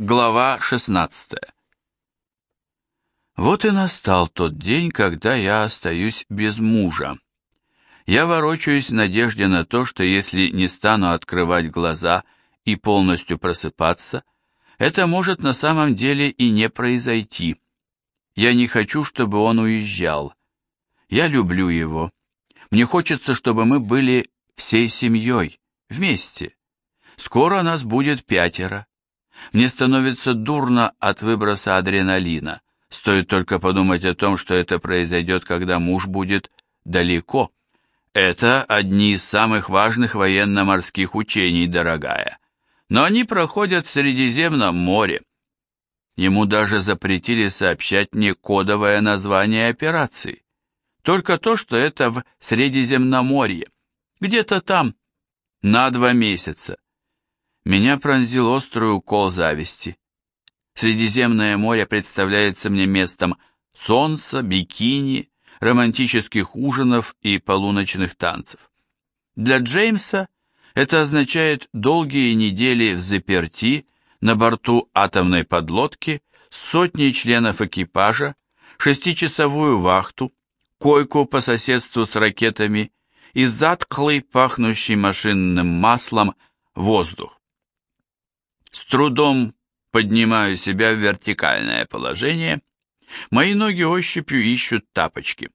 Глава 16 Вот и настал тот день, когда я остаюсь без мужа. Я ворочаюсь в надежде на то, что если не стану открывать глаза и полностью просыпаться, это может на самом деле и не произойти. Я не хочу, чтобы он уезжал. Я люблю его. Мне хочется, чтобы мы были всей семьей, вместе. Скоро нас будет пятеро. Мне становится дурно от выброса адреналина. Стоит только подумать о том, что это произойдет, когда муж будет далеко. Это одни из самых важных военно-морских учений, дорогая. Но они проходят в Средиземном море. Ему даже запретили сообщать мне кодовое название операции. Только то, что это в Средиземноморье. Где-то там. На два месяца меня пронзил острый укол зависти. Средиземное море представляется мне местом солнца, бикини, романтических ужинов и полуночных танцев. Для Джеймса это означает долгие недели в заперти на борту атомной подлодки с сотней членов экипажа, шестичасовую вахту, койку по соседству с ракетами и затклый, пахнущий машинным маслом, воздух. С трудом поднимаю себя в вертикальное положение. Мои ноги ощупью ищут тапочки.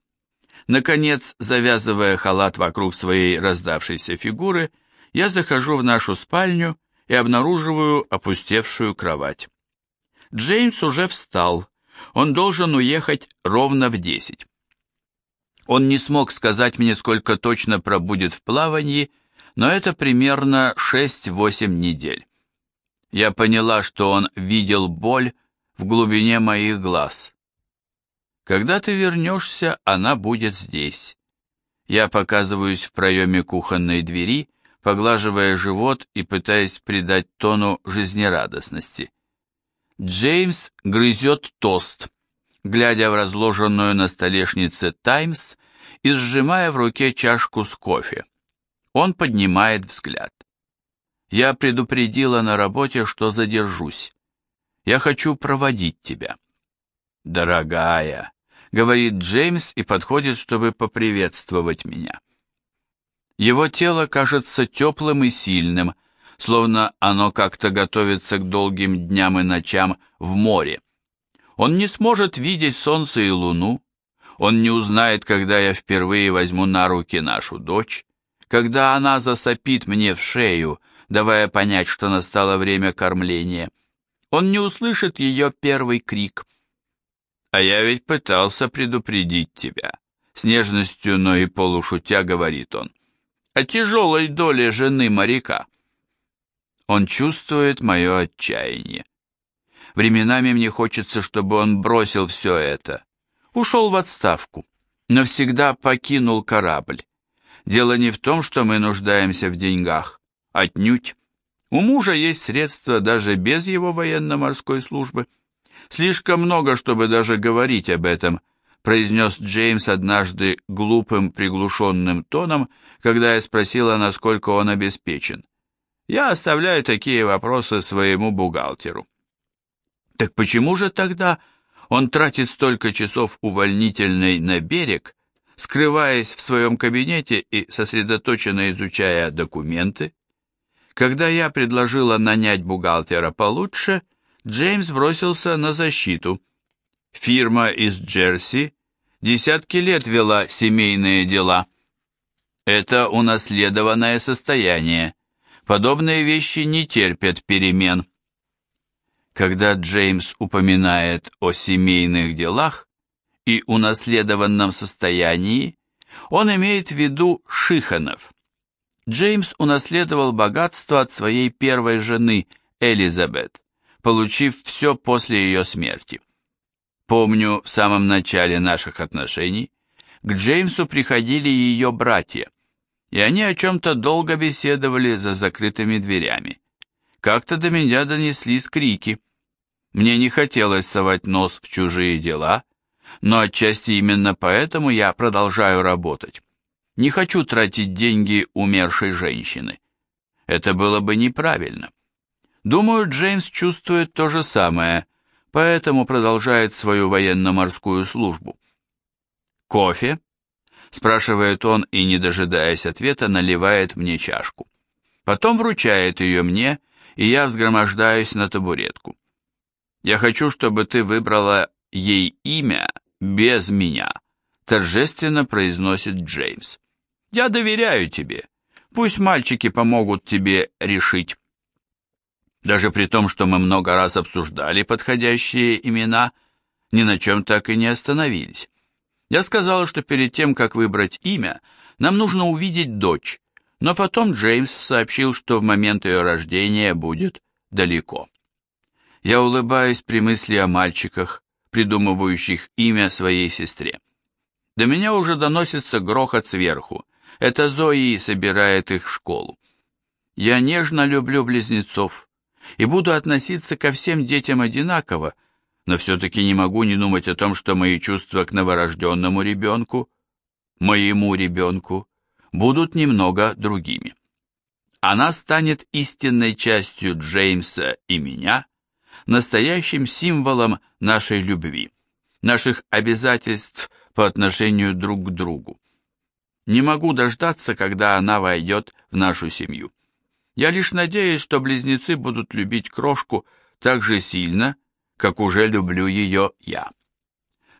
Наконец, завязывая халат вокруг своей раздавшейся фигуры, я захожу в нашу спальню и обнаруживаю опустевшую кровать. Джеймс уже встал. Он должен уехать ровно в десять. Он не смог сказать мне, сколько точно пробудет в плавании, но это примерно 6-8 недель. Я поняла, что он видел боль в глубине моих глаз. Когда ты вернешься, она будет здесь. Я показываюсь в проеме кухонной двери, поглаживая живот и пытаясь придать тону жизнерадостности. Джеймс грызет тост, глядя в разложенную на столешнице «Таймс» и сжимая в руке чашку с кофе. Он поднимает взгляд. Я предупредила на работе, что задержусь. Я хочу проводить тебя. Дорогая, говорит Джеймс и подходит, чтобы поприветствовать меня. Его тело кажется теплым и сильным, словно оно как-то готовится к долгим дням и ночам в море. Он не сможет видеть солнце и луну, он не узнает, когда я впервые возьму на руки нашу дочь, когда она засопит мне в шею, давая понять, что настало время кормления. Он не услышит ее первый крик. «А я ведь пытался предупредить тебя», — с нежностью, но и полушутя говорит он, «о тяжелой доле жены моряка». Он чувствует мое отчаяние. Временами мне хочется, чтобы он бросил все это, ушел в отставку, навсегда покинул корабль. Дело не в том, что мы нуждаемся в деньгах. Отнюдь. У мужа есть средства даже без его военно-морской службы. Слишком много, чтобы даже говорить об этом, произнес Джеймс однажды глупым приглушенным тоном, когда я спросила, насколько он обеспечен. Я оставляю такие вопросы своему бухгалтеру. Так почему же тогда он тратит столько часов увольнительной на берег, скрываясь в своем кабинете и сосредоточенно изучая документы? Когда я предложила нанять бухгалтера получше, Джеймс бросился на защиту. Фирма из Джерси десятки лет вела семейные дела. Это унаследованное состояние. Подобные вещи не терпят перемен. Когда Джеймс упоминает о семейных делах и унаследованном состоянии, он имеет в виду Шиханов. Джеймс унаследовал богатство от своей первой жены, Элизабет, получив все после ее смерти. Помню, в самом начале наших отношений к Джеймсу приходили ее братья, и они о чем-то долго беседовали за закрытыми дверями. Как-то до меня донеслись крики. Мне не хотелось совать нос в чужие дела, но отчасти именно поэтому я продолжаю работать. Не хочу тратить деньги умершей женщины. Это было бы неправильно. Думаю, Джеймс чувствует то же самое, поэтому продолжает свою военно-морскую службу. «Кофе?» – спрашивает он и, не дожидаясь ответа, наливает мне чашку. Потом вручает ее мне, и я взгромождаюсь на табуретку. «Я хочу, чтобы ты выбрала ей имя без меня», – торжественно произносит Джеймс. «Я доверяю тебе. Пусть мальчики помогут тебе решить». Даже при том, что мы много раз обсуждали подходящие имена, ни на чем так и не остановились. Я сказала, что перед тем, как выбрать имя, нам нужно увидеть дочь, но потом Джеймс сообщил, что в момент ее рождения будет далеко. Я улыбаюсь при мысли о мальчиках, придумывающих имя своей сестре. До меня уже доносится грохот сверху. Это Зои собирает их в школу. Я нежно люблю близнецов и буду относиться ко всем детям одинаково, но все-таки не могу не думать о том, что мои чувства к новорожденному ребенку, моему ребенку, будут немного другими. Она станет истинной частью Джеймса и меня, настоящим символом нашей любви, наших обязательств по отношению друг к другу. Не могу дождаться, когда она войдет в нашу семью. Я лишь надеюсь, что близнецы будут любить крошку так же сильно, как уже люблю ее я.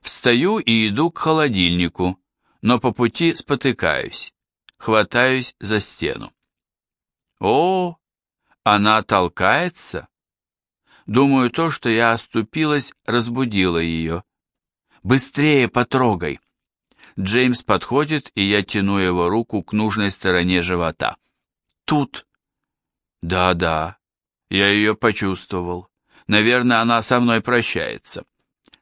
Встаю и иду к холодильнику, но по пути спотыкаюсь, хватаюсь за стену. О, она толкается? Думаю, то, что я оступилась, разбудило ее. Быстрее потрогай. Джеймс подходит, и я тяну его руку к нужной стороне живота. Тут. Да-да, я ее почувствовал. Наверное, она со мной прощается.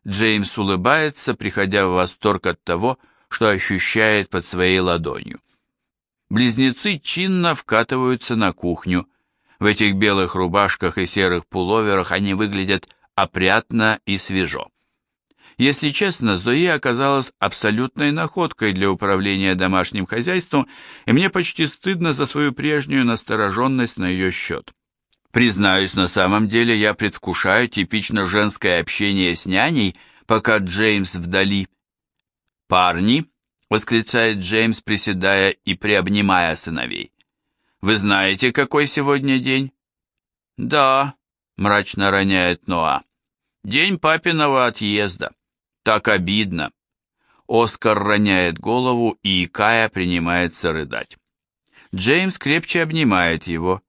Джеймс улыбается, приходя в восторг от того, что ощущает под своей ладонью. Близнецы чинно вкатываются на кухню. В этих белых рубашках и серых пуловерах они выглядят опрятно и свежо. Если честно, Зои оказалась абсолютной находкой для управления домашним хозяйством, и мне почти стыдно за свою прежнюю настороженность на ее счет. Признаюсь, на самом деле я предвкушаю типично женское общение с няней, пока Джеймс вдали. «Парни!» — восклицает Джеймс, приседая и приобнимая сыновей. «Вы знаете, какой сегодня день?» «Да», — мрачно роняет Ноа. «День папиного отъезда». Так обидно. Оскар роняет голову, и Кая принимается рыдать. Джеймс крепче обнимает его,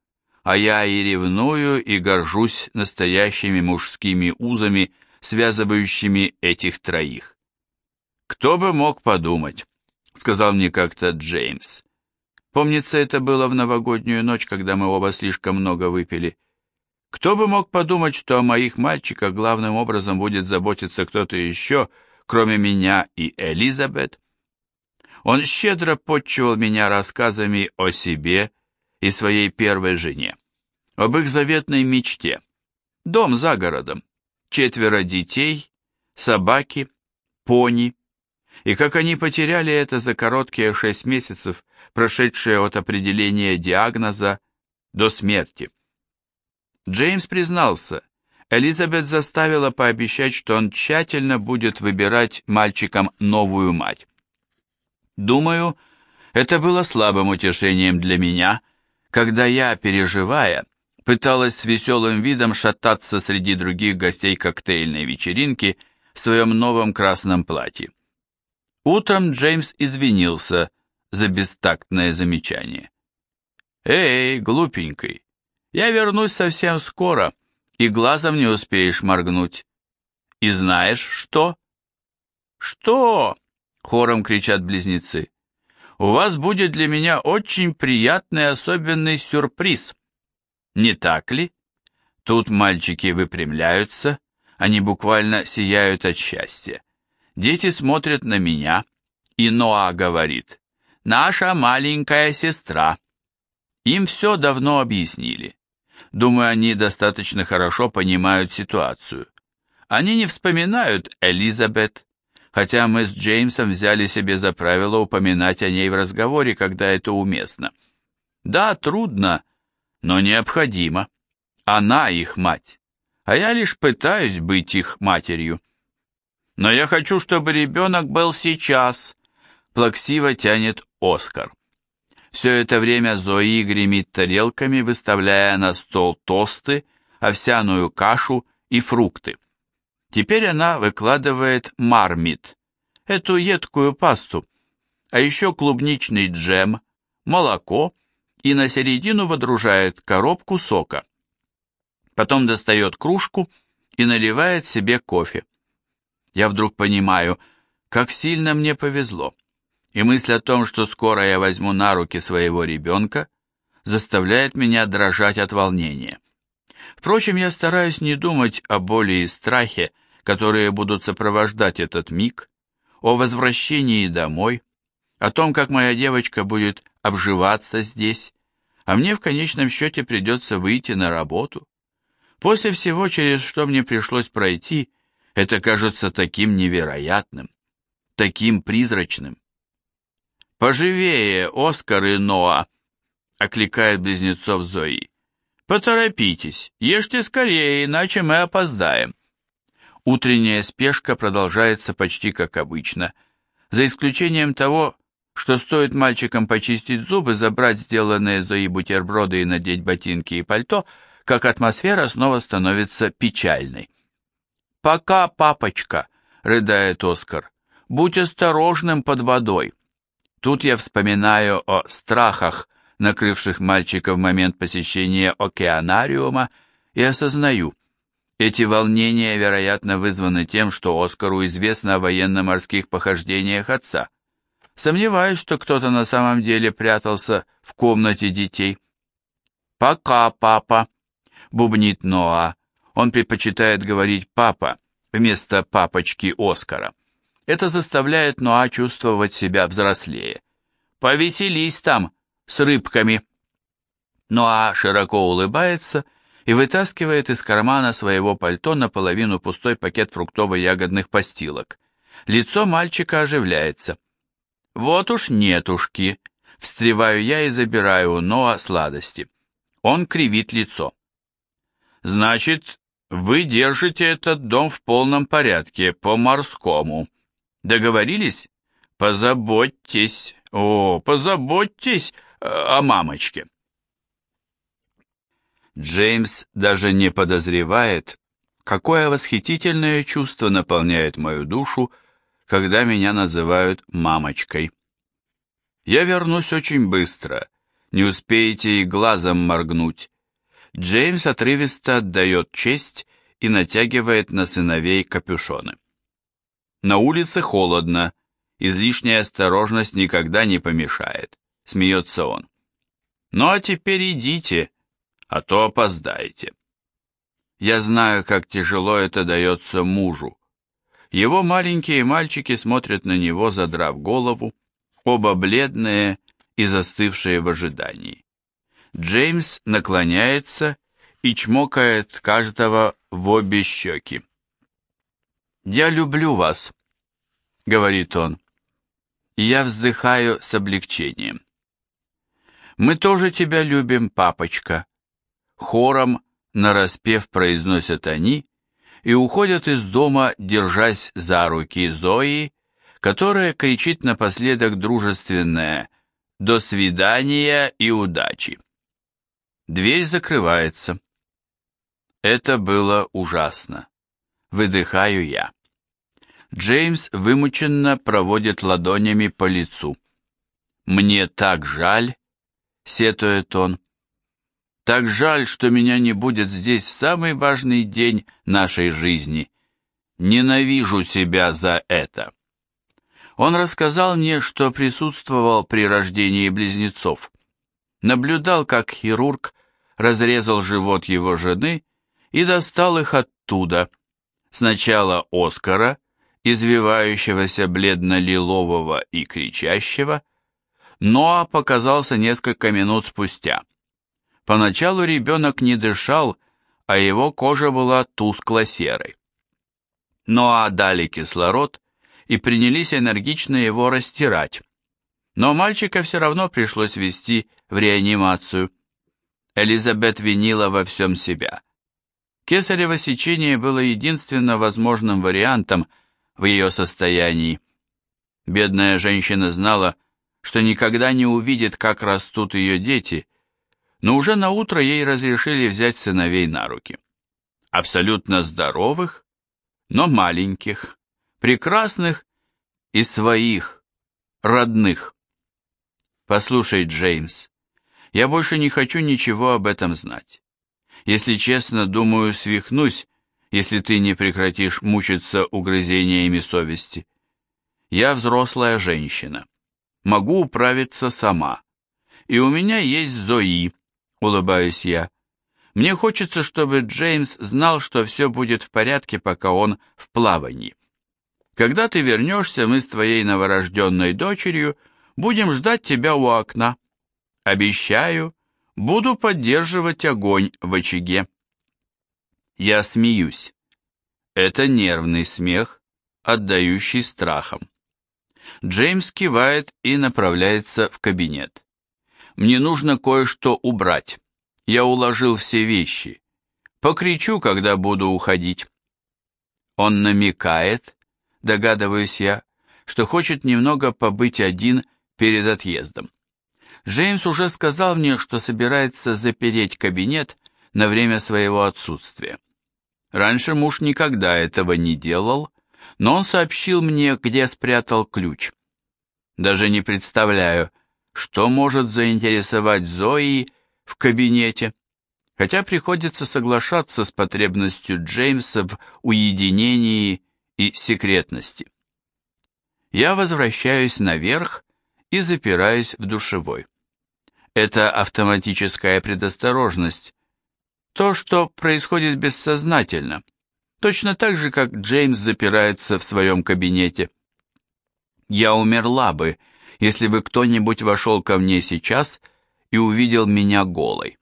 а я и ревную, и горжусь настоящими мужскими узами, связывающими этих троих. «Кто бы мог подумать», — сказал мне как-то Джеймс. Помнится, это было в новогоднюю ночь, когда мы оба слишком много выпили. Кто бы мог подумать, что о моих мальчиках главным образом будет заботиться кто-то еще, кроме меня и Элизабет? Он щедро подчивал меня рассказами о себе и своей первой жене, об их заветной мечте. Дом за городом, четверо детей, собаки, пони, и как они потеряли это за короткие шесть месяцев, прошедшие от определения диагноза до смерти. Джеймс признался, Элизабет заставила пообещать, что он тщательно будет выбирать мальчикам новую мать. Думаю, это было слабым утешением для меня, когда я, переживая, пыталась с веселым видом шататься среди других гостей коктейльной вечеринки в своем новом красном платье. Утром Джеймс извинился за бестактное замечание. «Эй, глупенький, я вернусь совсем скоро, и глазом не успеешь моргнуть. И знаешь что? Что? Хором кричат близнецы. У вас будет для меня очень приятный особенный сюрприз. Не так ли? Тут мальчики выпрямляются, они буквально сияют от счастья. Дети смотрят на меня, и Ноа говорит, «Наша маленькая сестра». Им все давно объяснили. Думаю, они достаточно хорошо понимают ситуацию. Они не вспоминают Элизабет, хотя мы с Джеймсом взяли себе за правило упоминать о ней в разговоре, когда это уместно. Да, трудно, но необходимо. Она их мать, а я лишь пытаюсь быть их матерью. Но я хочу, чтобы ребенок был сейчас, плаксиво тянет Оскар. Все это время Зои гремит тарелками, выставляя на стол тосты, овсяную кашу и фрукты. Теперь она выкладывает мармит, эту едкую пасту, а еще клубничный джем, молоко и на середину водружает коробку сока. Потом достает кружку и наливает себе кофе. Я вдруг понимаю, как сильно мне повезло и мысль о том, что скоро я возьму на руки своего ребенка, заставляет меня дрожать от волнения. Впрочем, я стараюсь не думать о боли и страхе, которые будут сопровождать этот миг, о возвращении домой, о том, как моя девочка будет обживаться здесь, а мне в конечном счете придется выйти на работу. После всего, через что мне пришлось пройти, это кажется таким невероятным, таким призрачным. «Поживее, Оскар и Ноа!» — окликает близнецов Зои. «Поторопитесь, ешьте скорее, иначе мы опоздаем». Утренняя спешка продолжается почти как обычно, за исключением того, что стоит мальчикам почистить зубы, забрать сделанные Зои бутерброды и надеть ботинки и пальто, как атмосфера снова становится печальной. «Пока, папочка!» — рыдает Оскар. «Будь осторожным под водой!» Тут я вспоминаю о страхах, накрывших мальчика в момент посещения океанариума, и осознаю, эти волнения, вероятно, вызваны тем, что Оскару известно о военно-морских похождениях отца. Сомневаюсь, что кто-то на самом деле прятался в комнате детей. «Пока, папа», — бубнит Ноа. Он предпочитает говорить «папа» вместо папочки Оскара. Это заставляет Ноа чувствовать себя взрослее. «Повеселись там с рыбками!» Ноа широко улыбается и вытаскивает из кармана своего пальто наполовину пустой пакет фруктово-ягодных постилок. Лицо мальчика оживляется. «Вот уж нетушки!» Встреваю я и забираю у Ноа сладости. Он кривит лицо. «Значит, вы держите этот дом в полном порядке, по-морскому», Договорились? Позаботьтесь, о, позаботьтесь э, о мамочке. Джеймс даже не подозревает, какое восхитительное чувство наполняет мою душу, когда меня называют мамочкой. Я вернусь очень быстро, не успеете и глазом моргнуть. Джеймс отрывисто отдает честь и натягивает на сыновей капюшоны. На улице холодно, излишняя осторожность никогда не помешает, смеется он. Ну а теперь идите, а то опоздаете. Я знаю, как тяжело это дается мужу. Его маленькие мальчики смотрят на него, задрав голову, оба бледные и застывшие в ожидании. Джеймс наклоняется и чмокает каждого в обе щеки. «Я люблю вас», — говорит он, — и я вздыхаю с облегчением. «Мы тоже тебя любим, папочка», — хором нараспев произносят они и уходят из дома, держась за руки Зои, которая кричит напоследок дружественное «До свидания и удачи». Дверь закрывается. Это было ужасно выдыхаю я. Джеймс вымученно проводит ладонями по лицу. «Мне так жаль», — сетует он. «Так жаль, что меня не будет здесь в самый важный день нашей жизни. Ненавижу себя за это». Он рассказал мне, что присутствовал при рождении близнецов. Наблюдал, как хирург разрезал живот его жены и достал их оттуда — Сначала Оскара, извивающегося бледно-лилового и кричащего, Ноа показался несколько минут спустя. Поначалу ребенок не дышал, а его кожа была тускло-серой. Ноа дали кислород и принялись энергично его растирать, но мальчика все равно пришлось вести в реанимацию. Элизабет винила во всем себя. Кесарево сечение было единственно возможным вариантом в ее состоянии. Бедная женщина знала, что никогда не увидит, как растут ее дети, но уже на утро ей разрешили взять сыновей на руки. Абсолютно здоровых, но маленьких, прекрасных и своих, родных. Послушай, Джеймс, я больше не хочу ничего об этом знать. Если честно, думаю, свихнусь, если ты не прекратишь мучиться угрызениями совести. Я взрослая женщина. Могу управиться сама. И у меня есть Зои, улыбаюсь я. Мне хочется, чтобы Джеймс знал, что все будет в порядке, пока он в плавании. Когда ты вернешься, мы с твоей новорожденной дочерью будем ждать тебя у окна. Обещаю, буду поддерживать огонь в очаге. Я смеюсь. Это нервный смех, отдающий страхом. Джеймс кивает и направляется в кабинет. Мне нужно кое-что убрать. Я уложил все вещи. Покричу, когда буду уходить. Он намекает, догадываюсь я, что хочет немного побыть один перед отъездом. Джеймс уже сказал мне, что собирается запереть кабинет на время своего отсутствия. Раньше муж никогда этого не делал, но он сообщил мне, где спрятал ключ. Даже не представляю, что может заинтересовать Зои в кабинете, хотя приходится соглашаться с потребностью Джеймса в уединении и секретности. Я возвращаюсь наверх и запираюсь в душевой. Это автоматическая предосторожность, то, что происходит бессознательно, точно так же, как Джеймс запирается в своем кабинете. Я умерла бы, если бы кто-нибудь вошел ко мне сейчас и увидел меня голой.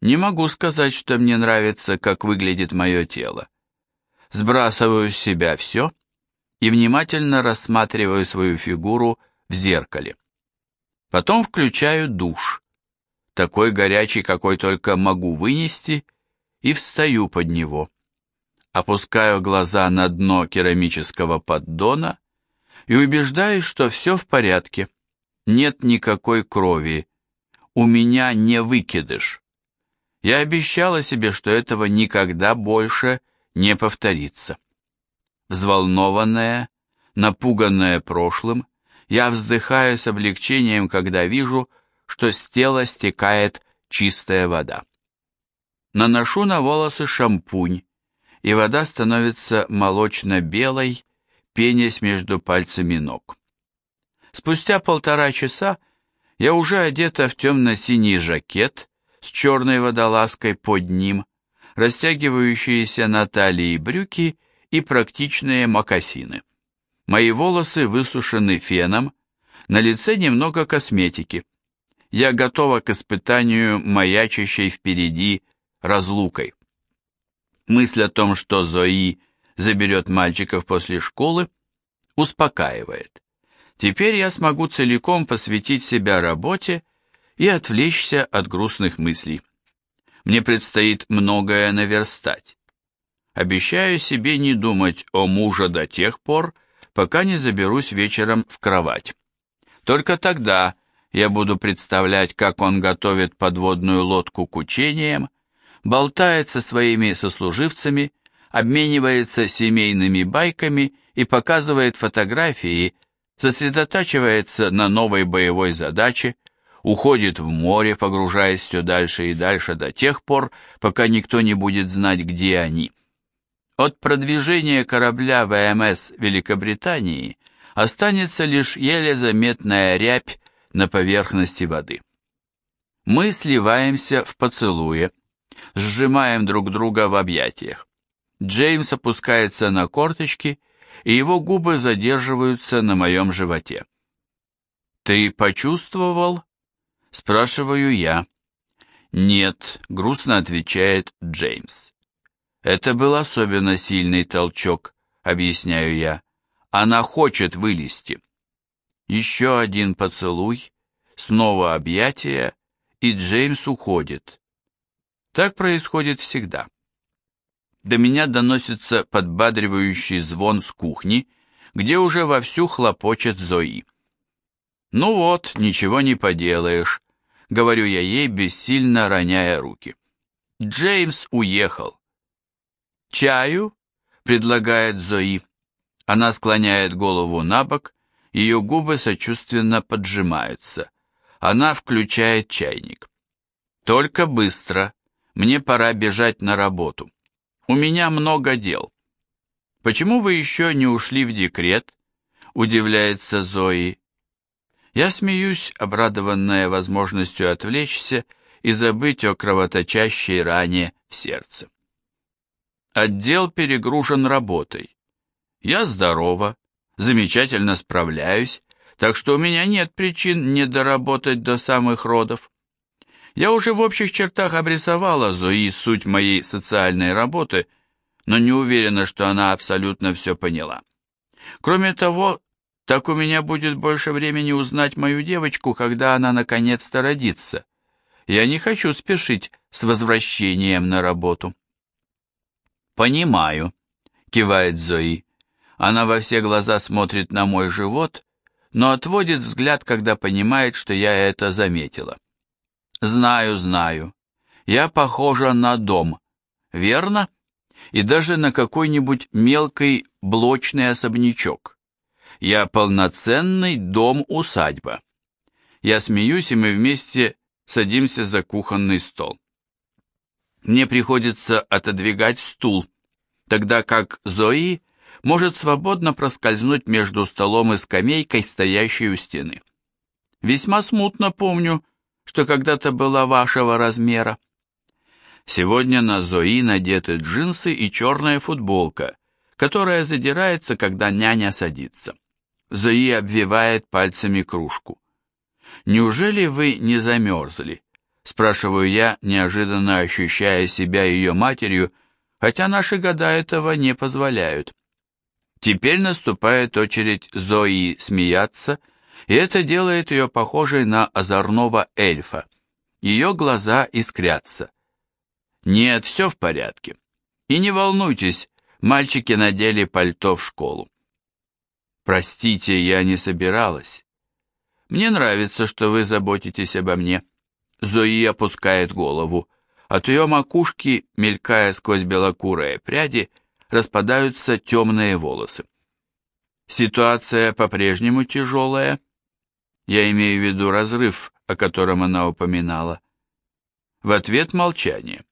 Не могу сказать, что мне нравится, как выглядит мое тело. Сбрасываю с себя все и внимательно рассматриваю свою фигуру в зеркале. Потом включаю душ, такой горячий, какой только могу вынести, и встаю под него. Опускаю глаза на дно керамического поддона и убеждаюсь, что все в порядке. Нет никакой крови. У меня не выкидыш. Я обещала себе, что этого никогда больше не повторится. Взволнованная, напуганная прошлым, я вздыхаю с облегчением, когда вижу, что с тела стекает чистая вода. Наношу на волосы шампунь, и вода становится молочно-белой, пенясь между пальцами ног. Спустя полтора часа я уже одета в темно-синий жакет с черной водолазкой под ним, растягивающиеся на талии брюки и практичные мокасины. Мои волосы высушены феном, на лице немного косметики. Я готова к испытанию маячащей впереди разлукой. Мысль о том, что Зои заберет мальчиков после школы, успокаивает. Теперь я смогу целиком посвятить себя работе и отвлечься от грустных мыслей. Мне предстоит многое наверстать. Обещаю себе не думать о муже до тех пор, пока не заберусь вечером в кровать. Только тогда я буду представлять, как он готовит подводную лодку к учениям, болтает со своими сослуживцами, обменивается семейными байками и показывает фотографии, сосредотачивается на новой боевой задаче, уходит в море, погружаясь все дальше и дальше до тех пор, пока никто не будет знать, где они. От продвижения корабля ВМС Великобритании останется лишь еле заметная рябь на поверхности воды. Мы сливаемся в поцелуе, сжимаем друг друга в объятиях. Джеймс опускается на корточки, и его губы задерживаются на моем животе. «Ты почувствовал?» – спрашиваю я. «Нет», – грустно отвечает Джеймс. «Это был особенно сильный толчок», – объясняю я. «Она хочет вылезти». Еще один поцелуй, снова объятия, и Джеймс уходит. Так происходит всегда. До меня доносится подбадривающий звон с кухни, где уже вовсю хлопочет Зои. «Ну вот, ничего не поделаешь», — говорю я ей, бессильно роняя руки. Джеймс уехал. «Чаю?» — предлагает Зои. Она склоняет голову на бок, ее губы сочувственно поджимаются. Она включает чайник. «Только быстро. Мне пора бежать на работу. У меня много дел». «Почему вы еще не ушли в декрет?» — удивляется Зои. Я смеюсь, обрадованная возможностью отвлечься и забыть о кровоточащей ране в сердце. Отдел перегружен работой. Я здорова, замечательно справляюсь, так что у меня нет причин не доработать до самых родов. Я уже в общих чертах обрисовала Зои суть моей социальной работы, но не уверена, что она абсолютно все поняла. Кроме того, так у меня будет больше времени узнать мою девочку, когда она наконец-то родится. Я не хочу спешить с возвращением на работу. «Понимаю», — кивает Зои. Она во все глаза смотрит на мой живот, но отводит взгляд, когда понимает, что я это заметила. «Знаю, знаю. Я похожа на дом, верно? И даже на какой-нибудь мелкий блочный особнячок. Я полноценный дом-усадьба. Я смеюсь, и мы вместе садимся за кухонный стол. Мне приходится отодвигать стул, тогда как Зои может свободно проскользнуть между столом и скамейкой, стоящей у стены. Весьма смутно помню, что когда-то была вашего размера. Сегодня на Зои надеты джинсы и черная футболка, которая задирается, когда няня садится. Зои обвивает пальцами кружку. «Неужели вы не замерзли?» Спрашиваю я, неожиданно ощущая себя ее матерью, хотя наши года этого не позволяют. Теперь наступает очередь Зои смеяться, и это делает ее похожей на озорного эльфа. Ее глаза искрятся. Нет, все в порядке. И не волнуйтесь, мальчики надели пальто в школу. Простите, я не собиралась. Мне нравится, что вы заботитесь обо мне. Зои опускает голову. От ее макушки, мелькая сквозь белокурые пряди, распадаются темные волосы. Ситуация по-прежнему тяжелая. Я имею в виду разрыв, о котором она упоминала. В ответ молчание.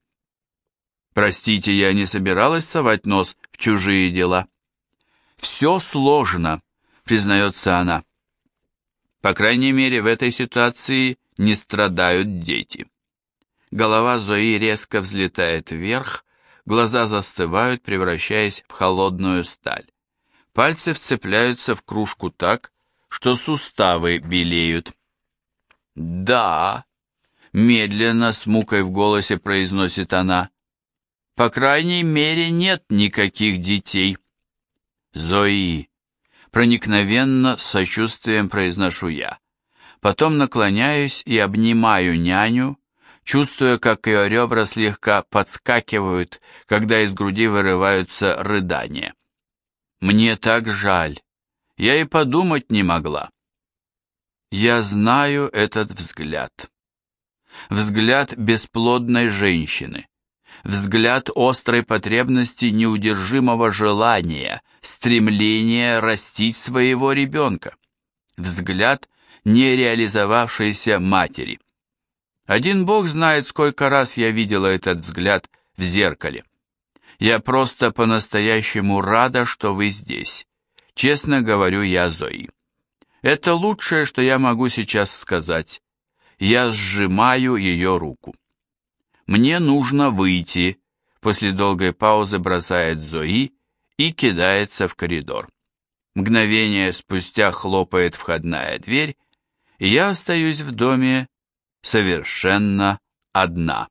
Простите, я не собиралась совать нос в чужие дела. Все сложно, признается она. По крайней мере, в этой ситуации не страдают дети. Голова Зои резко взлетает вверх, глаза застывают, превращаясь в холодную сталь. Пальцы вцепляются в кружку так, что суставы белеют. «Да», — медленно, с мукой в голосе произносит она, — «по крайней мере нет никаких детей». «Зои», проникновенно, с сочувствием произношу я. Потом наклоняюсь и обнимаю няню, чувствуя, как ее ребра слегка подскакивают, когда из груди вырываются рыдания. Мне так жаль. Я и подумать не могла. Я знаю этот взгляд. Взгляд бесплодной женщины взгляд острой потребности неудержимого желания, стремления растить своего ребенка, взгляд нереализовавшейся матери. Один Бог знает, сколько раз я видела этот взгляд в зеркале. Я просто по-настоящему рада, что вы здесь. Честно говорю я Зои. Это лучшее, что я могу сейчас сказать. Я сжимаю ее руку. «Мне нужно выйти», — после долгой паузы бросает Зои и кидается в коридор. Мгновение спустя хлопает входная дверь, я остаюсь в доме совершенно одна.